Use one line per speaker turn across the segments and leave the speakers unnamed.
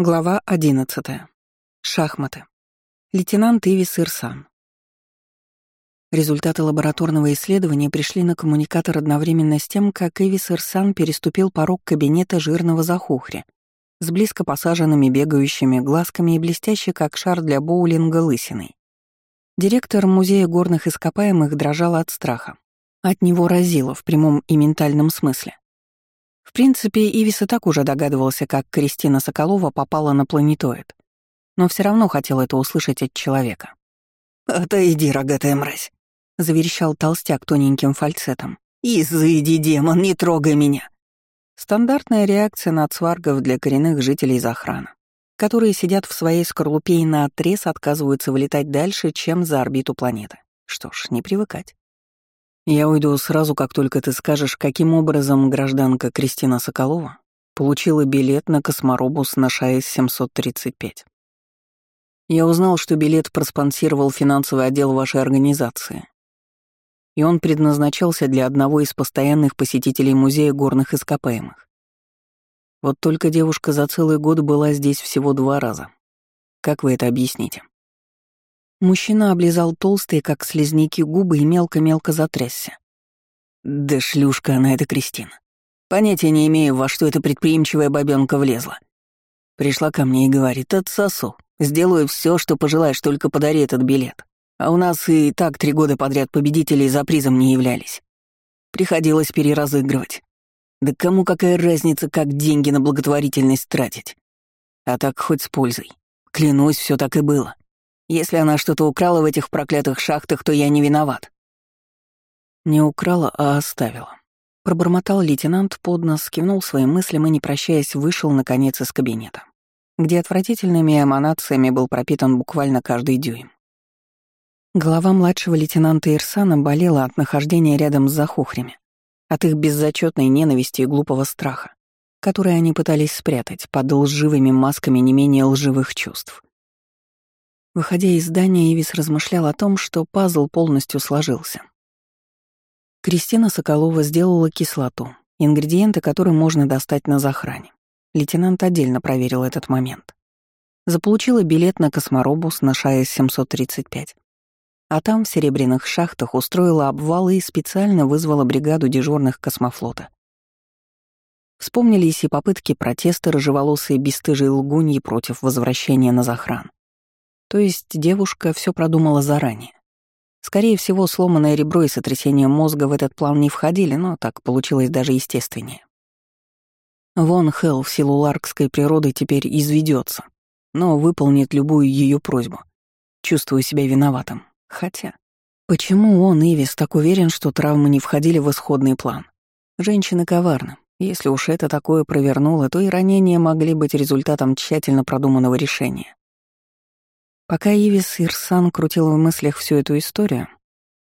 Глава 11. Шахматы. Лейтенант Ивис Ирсан. Результаты лабораторного исследования пришли на коммуникатор одновременно с тем, как Ивис Ирсан переступил порог кабинета жирного захухря с близко посаженными бегающими глазками и блестящей, как шар для боулинга, лысиной. Директор Музея горных ископаемых дрожал от страха. От него разило в прямом и ментальном смысле. В принципе, Ивис и так уже догадывался, как Кристина Соколова попала на планетоид, но все равно хотел это услышать от человека.
«Отойди, рогатая мразь», — заверещал толстяк тоненьким фальцетом. «Изыди, демон, не трогай меня!»
Стандартная реакция на цваргов для коренных жителей из охраны, которые сидят в своей скорлупе и наотрез отказываются вылетать дальше, чем за орбиту планеты. Что ж, не привыкать. Я уйду сразу, как только ты скажешь, каким образом гражданка Кристина Соколова получила билет на косморобус на ШАЭС-735. Я узнал, что билет проспонсировал финансовый отдел вашей организации. И он предназначался для одного из постоянных посетителей Музея горных ископаемых. Вот только девушка за целый год была здесь всего два раза. Как вы это объясните? Мужчина облизал толстые, как слизняки, губы и мелко-мелко затрясся.
«Да шлюшка она эта Кристина. Понятия не имею, во что эта предприимчивая бабёнка влезла. Пришла ко мне и говорит, отсосу, сделаю все, что пожелаешь, только подари этот билет. А у нас и так три года подряд победители за призом не являлись. Приходилось переразыгрывать. Да кому какая разница, как деньги на благотворительность тратить? А так хоть с пользой. Клянусь, все так и было. Если она что-то украла в этих проклятых шахтах, то я не виноват».
«Не украла, а оставила». Пробормотал лейтенант под нос, кивнул своим мыслям и, не прощаясь, вышел, наконец, из кабинета, где отвратительными эманациями был пропитан буквально каждый дюйм. Голова младшего лейтенанта Ирсана болела от нахождения рядом с захухрями, от их беззачетной ненависти и глупого страха, которые они пытались спрятать под лживыми масками не менее лживых чувств. Выходя из здания, Ивис размышлял о том, что пазл полностью сложился. Кристина Соколова сделала кислоту, ингредиенты которой можно достать на захране. Лейтенант отдельно проверил этот момент. Заполучила билет на косморобус на ШАЭС-735. А там, в серебряных шахтах, устроила обвалы и специально вызвала бригаду дежурных космофлота. Вспомнились и попытки протеста рыжеволосой бесстыжей лгуньи против возвращения на захран. То есть девушка все продумала заранее. Скорее всего, сломанное ребро и сотрясение мозга в этот план не входили, но так получилось даже естественнее. Вон Хелл в силу ларкской природы теперь изведется, но выполнит любую ее просьбу. Чувствую себя виноватым. Хотя, почему он, Ивис, так уверен, что травмы не входили в исходный план? Женщины коварны. Если уж это такое провернуло, то и ранения могли быть результатом тщательно продуманного решения. Пока Ивис Ирсан крутил в мыслях всю эту историю,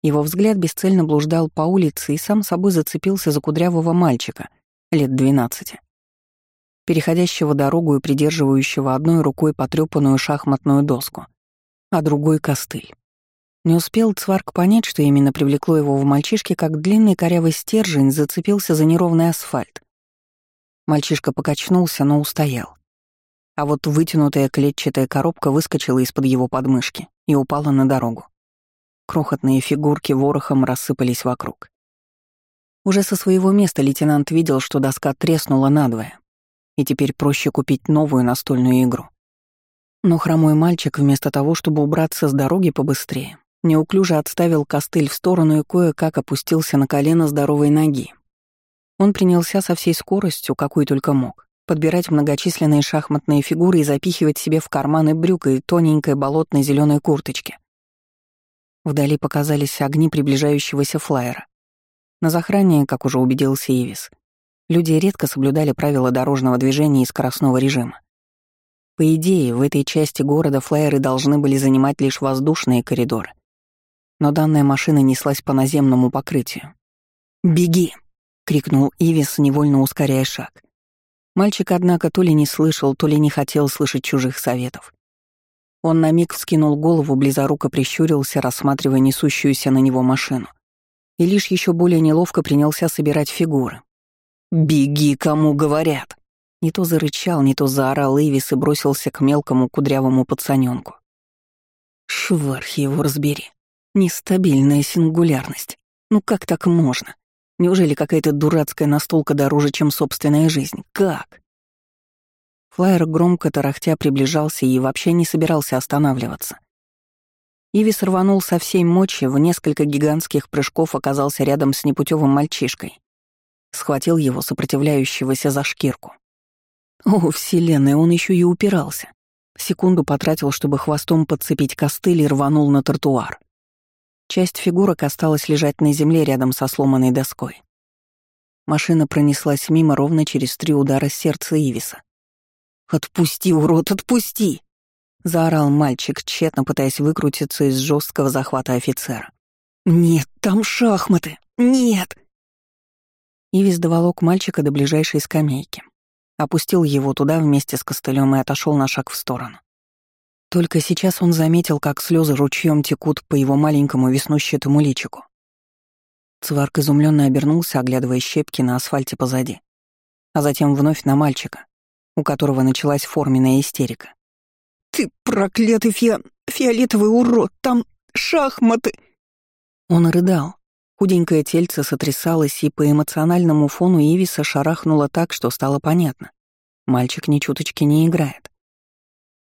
его взгляд бесцельно блуждал по улице и сам собой зацепился за кудрявого мальчика, лет двенадцати, переходящего дорогу и придерживающего одной рукой потрёпанную шахматную доску, а другой — костыль. Не успел Цварк понять, что именно привлекло его в мальчишке, как длинный корявый стержень зацепился за неровный асфальт. Мальчишка покачнулся, но устоял. А вот вытянутая клетчатая коробка выскочила из-под его подмышки и упала на дорогу. Крохотные фигурки ворохом рассыпались вокруг. Уже со своего места лейтенант видел, что доска треснула надвое, и теперь проще купить новую настольную игру. Но хромой мальчик, вместо того, чтобы убраться с дороги побыстрее, неуклюже отставил костыль в сторону и кое-как опустился на колено здоровой ноги. Он принялся со всей скоростью, какой только мог, подбирать многочисленные шахматные фигуры и запихивать себе в карманы брюк и тоненькой болотной зеленой курточки. Вдали показались огни приближающегося флайера. На захране, как уже убедился Ивис, люди редко соблюдали правила дорожного движения и скоростного режима. По идее, в этой части города флайеры должны были занимать лишь воздушные коридоры. Но данная машина неслась по наземному покрытию. «Беги!» — крикнул Ивис, невольно ускоряя шаг. Мальчик, однако, то ли не слышал, то ли не хотел слышать чужих советов. Он на миг вскинул голову, близоруко прищурился, рассматривая несущуюся на него машину. И лишь еще более неловко принялся собирать фигуры. «Беги, кому говорят!» Не то зарычал, не то заорал Ивис и бросился к мелкому кудрявому пацаненку. Шварх его разбери. Нестабильная сингулярность. Ну как так можно? Неужели какая-то дурацкая настолка дороже, чем собственная жизнь? Как? Флайер громко тарахтя приближался и вообще не собирался останавливаться. Ивис рванул со всей мочи, в несколько гигантских прыжков оказался рядом с непутевым мальчишкой. Схватил его, сопротивляющегося за шкирку. О, вселенная, он еще и упирался. Секунду потратил, чтобы хвостом подцепить костыль и рванул на тротуар. Часть фигурок осталась лежать на земле рядом со сломанной доской. Машина пронеслась мимо ровно через три удара сердца Ивиса. «Отпусти, урод, отпусти!» — заорал мальчик, тщетно пытаясь выкрутиться из жесткого захвата офицера. «Нет, там шахматы! Нет!» Ивис доволок мальчика до ближайшей скамейки. Опустил его туда вместе с костылем и отошел на шаг в сторону. Только сейчас он заметил, как слезы ручьем текут по его маленькому веснущатому личику. Цварк изумленно обернулся, оглядывая щепки на асфальте позади, а затем вновь на мальчика, у которого началась форменная истерика. «Ты проклятый фиа... фиолетовый урод! Там шахматы!» Он рыдал. Худенькое тельце сотрясалось, и по эмоциональному фону Ивиса шарахнуло так, что стало понятно. Мальчик ни чуточки не играет.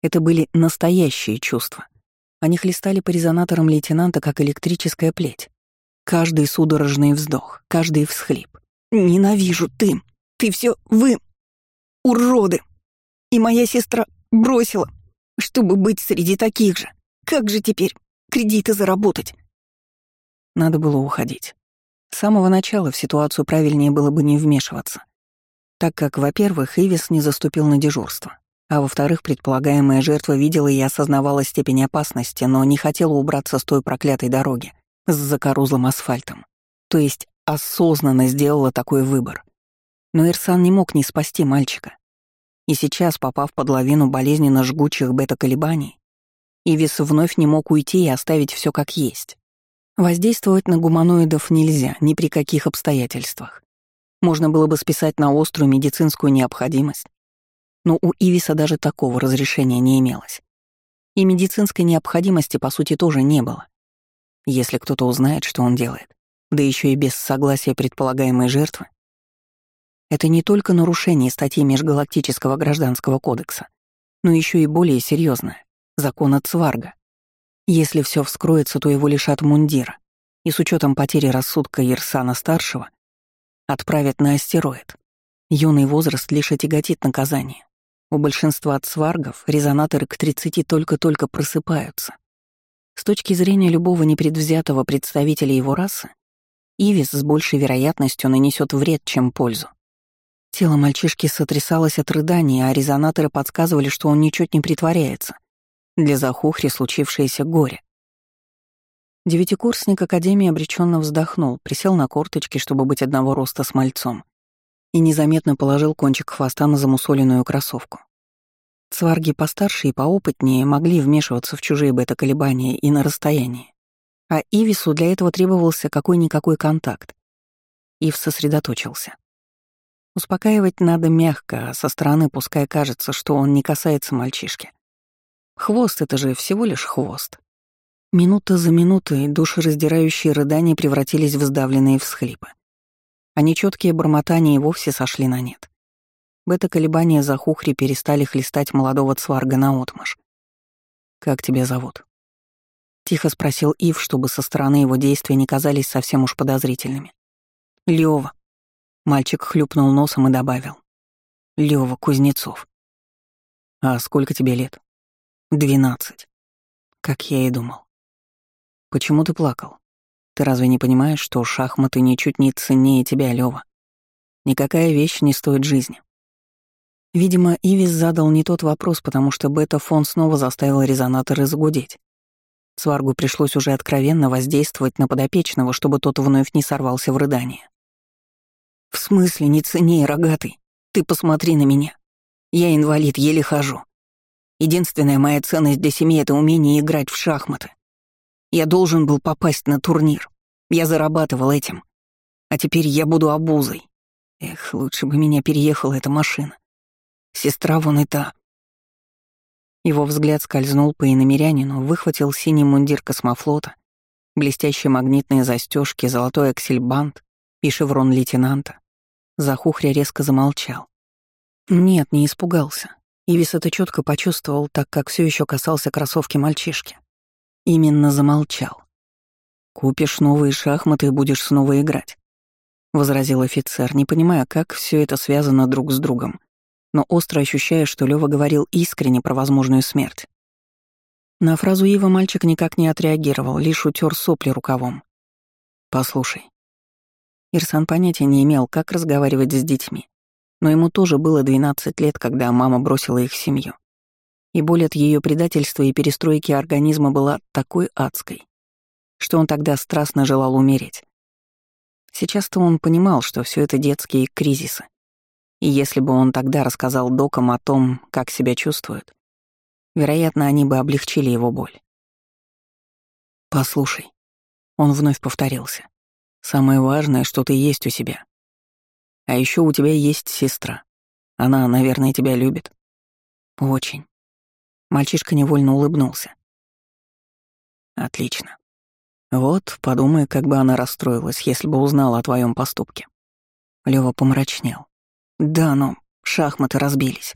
Это были настоящие чувства. Они хлестали по резонаторам лейтенанта, как электрическая плеть. Каждый судорожный вздох, каждый всхлип. «Ненавижу ты! Ты все вы! Уроды! И моя сестра бросила, чтобы быть среди таких же. Как же теперь кредиты заработать?» Надо было уходить. С самого начала в ситуацию правильнее было бы не вмешиваться, так как, во-первых, Ивис не заступил на дежурство. А во-вторых, предполагаемая жертва видела и осознавала степень опасности, но не хотела убраться с той проклятой дороги с закорузлым асфальтом. То есть осознанно сделала такой выбор. Но Ирсан не мог не спасти мальчика. И сейчас, попав под лавину болезненно жгучих бета-колебаний, Ивис вновь не мог уйти и оставить все как есть. Воздействовать на гуманоидов нельзя ни при каких обстоятельствах. Можно было бы списать на острую медицинскую необходимость, но у Ивиса даже такого разрешения не имелось. И медицинской необходимости, по сути, тоже не было. Если кто-то узнает, что он делает, да еще и без согласия предполагаемой жертвы, это не только нарушение статьи Межгалактического гражданского кодекса, но еще и более серьезное — закона Цварга. Если все вскроется, то его лишат мундира, и с учетом потери рассудка Ирсана-старшего отправят на астероид. Юный возраст лишь отяготит наказание. У большинства цваргов резонаторы к 30 только-только просыпаются. С точки зрения любого непредвзятого представителя его расы, Ивис с большей вероятностью нанесет вред, чем пользу. Тело мальчишки сотрясалось от рыдания, а резонаторы подсказывали, что он ничуть не притворяется. Для Захухри случившееся горе. Девятикурсник Академии обреченно вздохнул, присел на корточки, чтобы быть одного роста с мальцом, и незаметно положил кончик хвоста на замусоленную кроссовку. Цварги постарше и поопытнее могли вмешиваться в чужие бета-колебания и на расстоянии. А Ивису для этого требовался какой-никакой контакт. Ив сосредоточился. Успокаивать надо мягко, а со стороны пускай кажется, что он не касается мальчишки. Хвост — это же всего лишь хвост. Минута за минутой душераздирающие рыдания превратились в сдавленные всхлипы а нечеткие бормотания и вовсе сошли на нет. Бета-колебания за хухри перестали хлестать молодого цварга наотмашь. «Как тебя зовут?» Тихо спросил Ив, чтобы со стороны его действия не казались совсем уж подозрительными. Лёва. Мальчик хлюпнул носом и добавил. Лёва Кузнецов. «А сколько тебе лет?» «Двенадцать». Как я и думал. «Почему ты плакал?» Ты разве не понимаешь, что шахматы ничуть не ценнее тебя, Лёва? Никакая вещь не стоит жизни. Видимо, Ивис задал не тот вопрос, потому что бета-фон снова заставил резонаторы загудеть. Сваргу пришлось уже откровенно воздействовать на подопечного, чтобы тот вновь не сорвался в рыдание. «В смысле не ценнее, рогатый? Ты посмотри на меня. Я инвалид, еле хожу. Единственная моя ценность для семьи — это умение играть в шахматы. Я должен был попасть на турнир. Я зарабатывал этим. А теперь я буду обузой. Эх, лучше бы меня переехала эта машина. Сестра вон и та». Его взгляд скользнул по иномерянину, выхватил синий мундир космофлота, блестящие магнитные застежки, золотой аксельбант и шеврон лейтенанта. Захухря резко замолчал. Нет, не испугался. Ивис это четко почувствовал, так как все еще касался кроссовки мальчишки. Именно замолчал. «Купишь новые шахматы и будешь снова играть», — возразил офицер, не понимая, как все это связано друг с другом, но остро ощущая, что Лёва говорил искренне про возможную смерть. На фразу Ива мальчик никак не отреагировал, лишь утер сопли рукавом. «Послушай». Ирсан понятия не имел, как разговаривать с детьми, но ему тоже было 12 лет, когда мама бросила их семью. И боль от ее предательства и перестройки организма была такой адской, что он тогда страстно желал умереть. Сейчас-то он понимал, что все это детские кризисы. И если бы он тогда рассказал докам о том, как себя чувствует, вероятно, они бы облегчили его боль. «Послушай», — он вновь повторился, — «самое важное, что ты есть у себя. А еще у тебя есть сестра. Она, наверное, тебя любит. Очень. Мальчишка невольно улыбнулся. Отлично. Вот, подумай, как бы она расстроилась, если бы узнала о твоем поступке. Лёва помрачнел. Да, но шахматы разбились.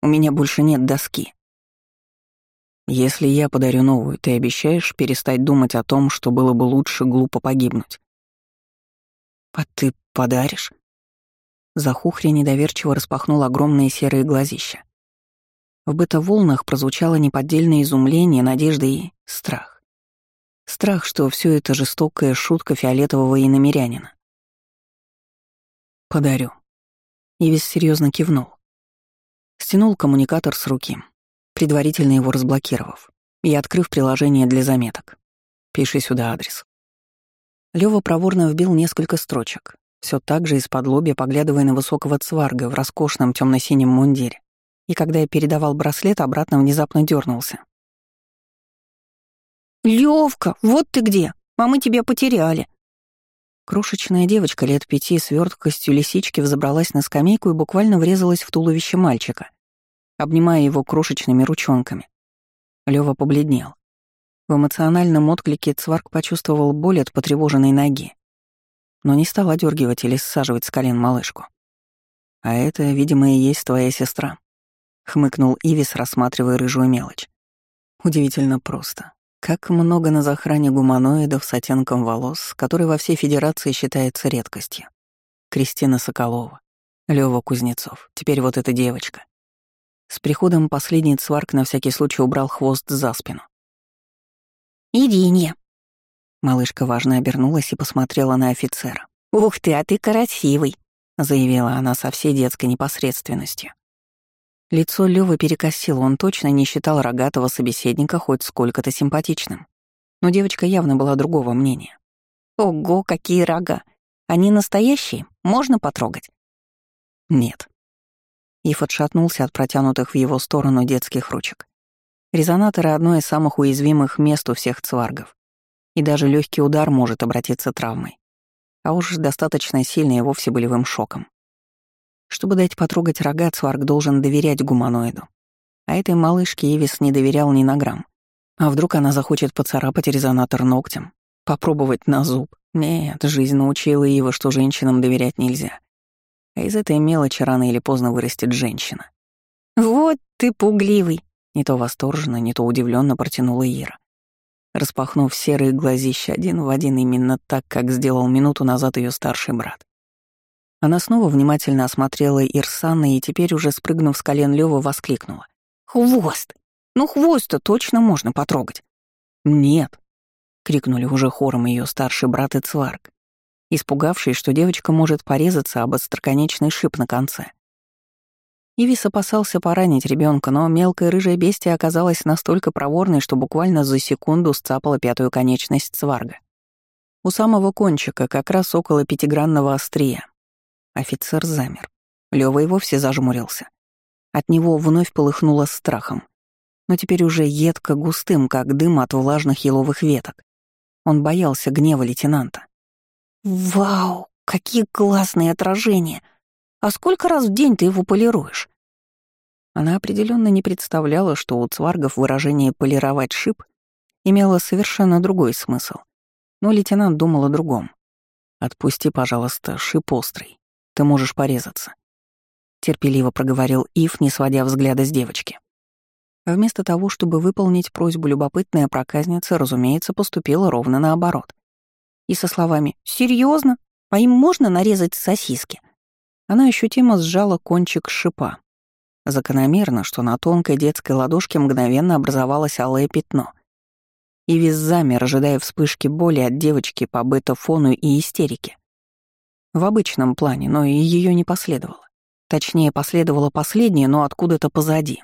У меня больше нет доски. Если я подарю новую, ты обещаешь перестать думать о том, что было бы лучше глупо погибнуть? А ты подаришь? Захухря недоверчиво распахнул огромные серые глазища. В быта-волнах прозвучало неподдельное изумление, надежда и страх. Страх, что все это жестокая шутка фиолетового иномерянина. «Подарю». Ивис серьезно кивнул. Стянул коммуникатор с руки, предварительно его разблокировав, и открыв приложение для заметок. «Пиши сюда адрес». Лёва проворно вбил несколько строчек, все так же из-под лобья поглядывая на высокого цварга в роскошном темно синем мундире. И когда я передавал браслет, обратно внезапно дернулся.
Левка, вот ты где! А мы тебя потеряли!»
Крошечная девочка лет пяти с верткостью лисички взобралась на скамейку и буквально врезалась в туловище мальчика, обнимая его крошечными ручонками. Лёва побледнел. В эмоциональном отклике Цварк почувствовал боль от потревоженной ноги но не стал одергивать или саживать с колен малышку. «А это, видимо, и есть твоя сестра», — хмыкнул Ивис, рассматривая рыжую мелочь. Удивительно просто. Как много на захране гуманоидов с оттенком волос, который во всей Федерации считается редкостью. Кристина Соколова, Лёва Кузнецов, теперь вот эта девочка. С приходом последний цварк на всякий случай убрал хвост за спину.
«Иринья»,
Малышка важно обернулась и посмотрела на офицера.
«Ух ты, а ты красивый!»
— заявила она со всей детской непосредственностью. Лицо Лёвы перекосило, он точно не считал рогатого собеседника хоть сколько-то симпатичным. Но девочка явно была другого мнения.
«Ого, какие рога! Они настоящие? Можно потрогать?»
«Нет». Ив отшатнулся от протянутых в его сторону детских ручек. Резонаторы — одно из самых уязвимых мест у всех цваргов и даже легкий удар может обратиться травмой. А уж достаточно сильный и вовсе болевым шоком. Чтобы дать потрогать рога, Цварк должен доверять гуманоиду. А этой малышке Эвис не доверял ни на грамм. А вдруг она захочет поцарапать резонатор ногтем? Попробовать на зуб? Нет, жизнь научила его, что женщинам доверять нельзя. А из этой мелочи рано или поздно вырастет женщина.
«Вот ты пугливый!»
Не то восторженно, не то удивленно протянула Ира распахнув серые глазища один в один именно так, как сделал минуту назад ее старший брат. Она снова внимательно осмотрела Ирсана и теперь уже спрыгнув с колен Лёва воскликнула.
«Хвост! Ну хвост-то точно можно потрогать!»
«Нет!» — крикнули уже хором ее старший брат и Цварк, испугавшись, что девочка может порезаться об остроконечный шип на конце. Ивис опасался поранить ребенка, но мелкая рыжая бестия оказалась настолько проворной, что буквально за секунду сцапала пятую конечность сварга. У самого кончика, как раз около пятигранного острия. Офицер замер. Лёва и вовсе зажмурился. От него вновь полыхнуло страхом. Но теперь уже едко густым, как дым от влажных еловых веток. Он боялся гнева лейтенанта.
«Вау, какие классные отражения! А сколько раз в день ты его полируешь?»
Она определенно не представляла, что у цваргов выражение «полировать шип» имело совершенно другой смысл. Но лейтенант думал о другом. «Отпусти, пожалуйста, шип острый. Ты можешь порезаться», — терпеливо проговорил Ив, не сводя взгляда с девочки. Вместо того, чтобы выполнить просьбу любопытная проказница, разумеется, поступила ровно наоборот. И со словами «Серьезно? А им можно нарезать сосиски?» Она ощутимо сжала кончик шипа. Закономерно, что на тонкой детской ладошке мгновенно образовалось алое пятно. И весь замер, ожидая вспышки боли от девочки по бета-фону и истерике. В обычном плане, но и ее не последовало. Точнее, последовало последнее, но откуда-то позади.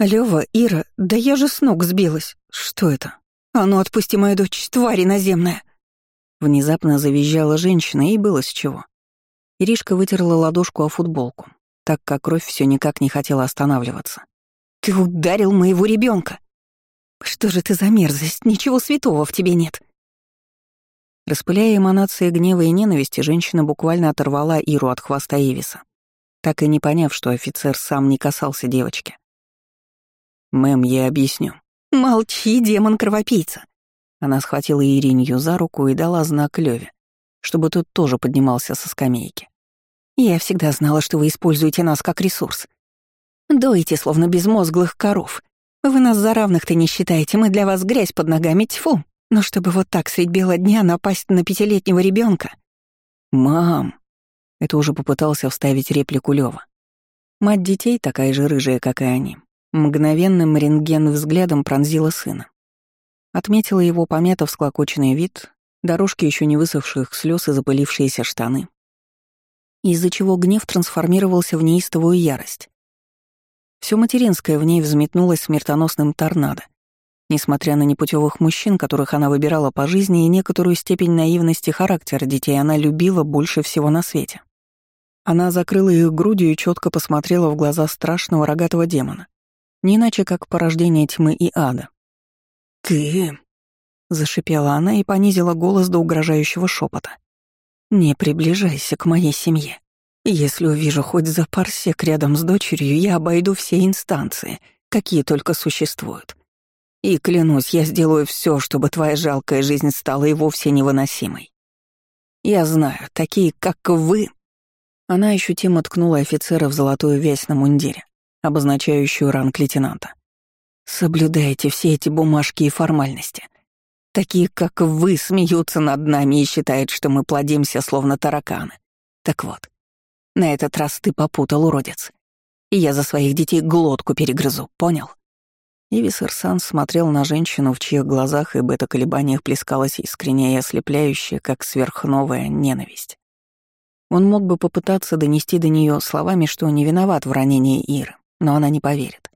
«Лёва, Ира, да я же с ног сбилась. Что это? А ну отпусти мою дочь, тварь иноземная!»
Внезапно завизжала женщина, и было с чего. Иришка вытерла ладошку о футболку, так как кровь все никак не хотела останавливаться.
«Ты ударил моего ребенка! Что же ты за мерзость? Ничего святого в тебе нет!»
Распыляя эманации гнева и ненависти, женщина буквально оторвала Иру от хвоста Ивиса, так и не поняв, что офицер сам не касался девочки. «Мэм, я объясню».
«Молчи, демон-кровопийца!»
Она схватила Иринью за руку и дала знак Леве, чтобы тот тоже поднимался со скамейки.
«Я всегда знала, что вы используете нас как ресурс. Доите, словно безмозглых коров. Вы нас за равных-то не считаете, мы для вас грязь под ногами, тьфу. Но чтобы вот так средь бела дня напасть на пятилетнего ребенка.
«Мам!» — это уже попытался вставить реплику Лева. Мать детей, такая же рыжая, как и они, Мгновенным рентген взглядом пронзила сына. Отметила его помято всклокоченный вид, дорожки еще не высохших слез и запылившиеся штаны. Из-за чего гнев трансформировался в неистовую ярость. Все материнское в ней взметнулось смертоносным торнадо. Несмотря на непутевых мужчин, которых она выбирала по жизни, и некоторую степень наивности характера детей она любила больше всего на свете. Она закрыла их грудью и четко посмотрела в глаза страшного рогатого демона, не иначе как порождение тьмы и ада.
«Ты...»
— зашипела она и понизила голос до угрожающего шепота. «Не приближайся к моей семье. Если увижу хоть за парсек рядом с дочерью, я обойду все инстанции, какие только существуют. И клянусь, я сделаю все, чтобы твоя жалкая жизнь стала и вовсе невыносимой. Я знаю, такие, как вы...» Она ощутимо ткнула офицера в золотую вязь на мундире обозначающую ранг лейтенанта. Соблюдайте все эти бумажки и формальности. Такие, как вы, смеются над нами и считают, что мы плодимся, словно тараканы. Так вот, на этот раз ты попутал, уродец. И я за своих детей глотку перегрызу, понял? Ивис Ирсан смотрел на женщину, в чьих глазах и бета-колебаниях плескалась искренняя и ослепляющая, как сверхновая ненависть. Он мог бы попытаться донести до нее словами, что не виноват в ранении Иры, но она не поверит.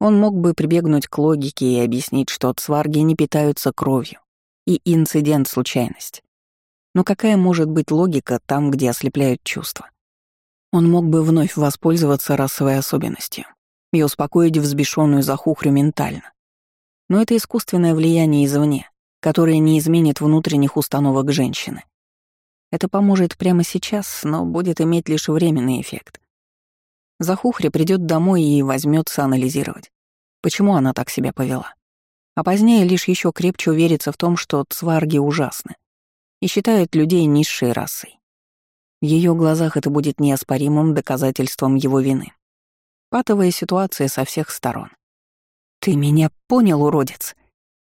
Он мог бы прибегнуть к логике и объяснить, что цварги не питаются кровью, и инцидент — случайность. Но какая может быть логика там, где ослепляют чувства? Он мог бы вновь воспользоваться расовой особенностью и успокоить взбешенную захухрю ментально. Но это искусственное влияние извне, которое не изменит внутренних установок женщины. Это поможет прямо сейчас, но будет иметь лишь временный эффект. Захухри придет домой и возьмется анализировать, почему она так себя повела. А позднее лишь еще крепче уверится в том, что цварги ужасны и считают людей низшей расой. В ее глазах это будет неоспоримым доказательством его вины. Патовая ситуация со всех сторон. «Ты меня понял, уродец?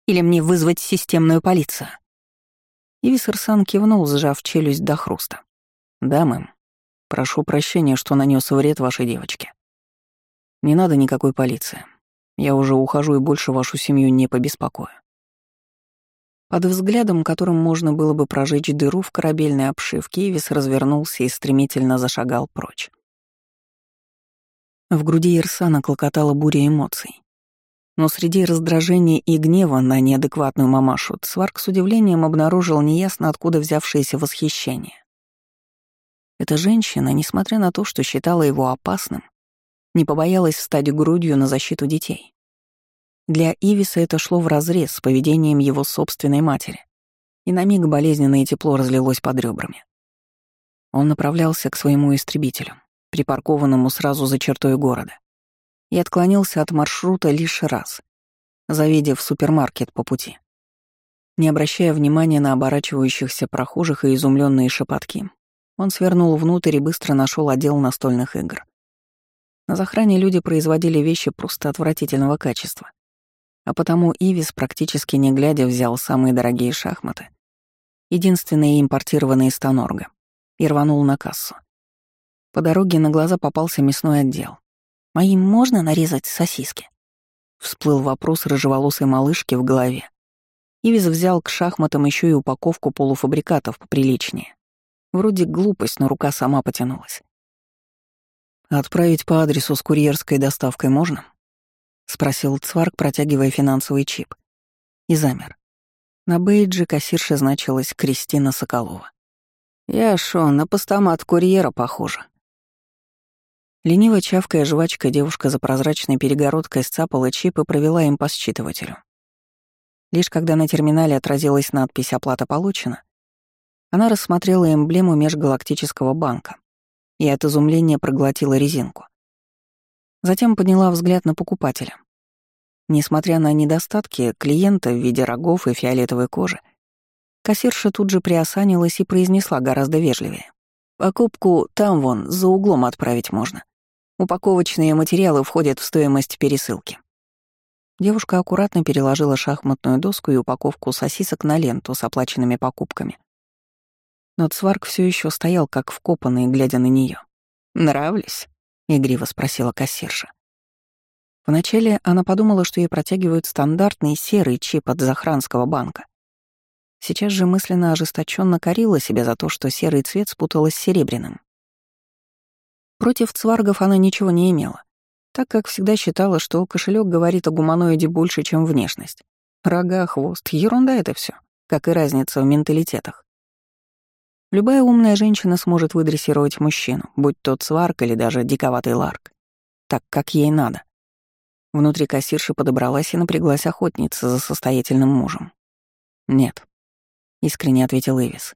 Или мне вызвать системную полицию?» Ивисерсан кивнул, сжав челюсть до хруста. «Да, мэм». Прошу прощения, что нанес вред вашей девочке. Не надо никакой полиции. Я уже ухожу и больше вашу семью не побеспокою. Под взглядом, которым можно было бы прожечь дыру в корабельной обшивке, Ивис развернулся и стремительно зашагал прочь. В груди Ирсана клокотала буря эмоций. Но среди раздражения и гнева на неадекватную мамашу Цварк с удивлением обнаружил неясно откуда взявшееся восхищение. Эта женщина, несмотря на то, что считала его опасным, не побоялась встать грудью на защиту детей. Для Ивиса это шло вразрез с поведением его собственной матери, и на миг болезненное тепло разлилось под ребрами. Он направлялся к своему истребителю, припаркованному сразу за чертой города, и отклонился от маршрута лишь раз, завидев супермаркет по пути. Не обращая внимания на оборачивающихся прохожих и изумленные шепотки, он свернул внутрь и быстро нашел отдел настольных игр. На захране люди производили вещи просто отвратительного качества. А потому Ивис, практически не глядя, взял самые дорогие шахматы, единственные импортированные из Тонорга, и рванул на кассу. По дороге на глаза попался мясной отдел. «Моим можно нарезать сосиски?» Всплыл вопрос рыжеволосой малышки в голове. Ивис взял к шахматам еще и упаковку полуфабрикатов поприличнее. Вроде глупость, но рука сама потянулась. «Отправить по адресу с курьерской доставкой можно?» — спросил Цварк, протягивая финансовый чип. И замер. На бейджи кассирша значилась Кристина Соколова. «Я шо, на постамат курьера похожа». Лениво чавкая жвачка, девушка за прозрачной перегородкой сцапала чип и провела им по считывателю. Лишь когда на терминале отразилась надпись «Оплата получена», она рассмотрела эмблему Межгалактического банка и от изумления проглотила резинку. Затем подняла взгляд на покупателя. Несмотря на недостатки клиента в виде рогов и фиолетовой кожи, кассирша тут же приосанилась и произнесла гораздо вежливее. «Покупку там вон, за углом отправить можно. Упаковочные материалы входят в стоимость пересылки». Девушка аккуратно переложила шахматную доску и упаковку сосисок на ленту с оплаченными покупками. Но Цварк все еще стоял как вкопанный, глядя на нее. «Нравлюсь?» — игриво спросила кассирша. Вначале она подумала, что ей протягивают стандартный серый чип от Захранского банка. Сейчас же мысленно ожесточенно корила себя за то, что серый цвет спуталась с серебряным. Против цваргов она ничего не имела, так как всегда считала, что кошелек говорит о гуманоиде больше, чем внешность. Рога, хвост — ерунда это все, как и разница в менталитетах. Любая умная женщина сможет выдрессировать мужчину, будь тот сварк или даже диковатый ларк, так, как ей надо. Внутри кассирши подобралась и напряглась охотница за состоятельным мужем. «Нет», — искренне ответил Эвис.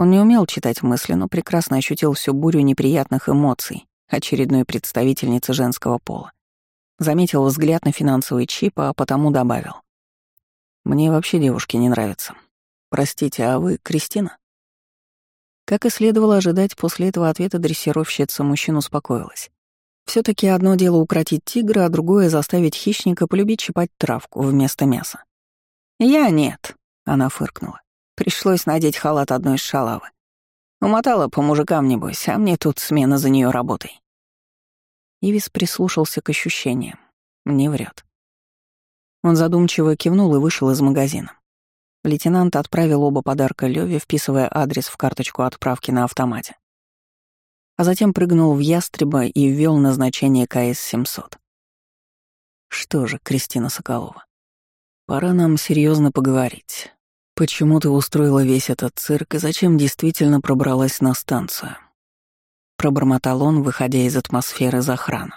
Он не умел читать мысли, но прекрасно ощутил всю бурю неприятных эмоций очередной представительницы женского пола. Заметил взгляд на финансовый чип, а потому добавил. «Мне вообще девушки не нравятся. Простите, а вы Кристина?» Как и следовало ожидать, после этого ответа дрессировщица мужчин успокоилась. все таки одно дело укротить тигра, а другое — заставить хищника полюбить щипать травку вместо мяса. «Я нет», — она фыркнула. Пришлось надеть халат одной из шалавы. Умотала по мужикам, небось, а мне тут смена за нее работой. Ивис прислушался к ощущениям. Не врет. Он задумчиво кивнул и вышел из магазина. Лейтенант отправил оба подарка Леве, вписывая адрес в карточку отправки на автомате. А затем прыгнул в ястреба и ввел назначение КС-700. Что же, Кристина Соколова, пора нам серьезно поговорить. Почему ты устроила весь этот цирк и зачем действительно пробралась на станцию? Пробормотал он, выходя из атмосферы за охрану.